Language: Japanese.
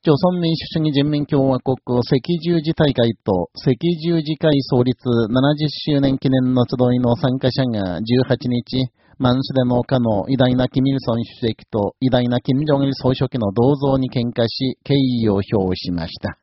朝鮮民主主義人民共和国赤十字大会と赤十字会創立70周年記念の集いの参加者が18日、マンスデの家の偉大なキミルソン主席と偉大なキム・ジョンイル総書記の銅像に喧嘩し、敬意を表しました。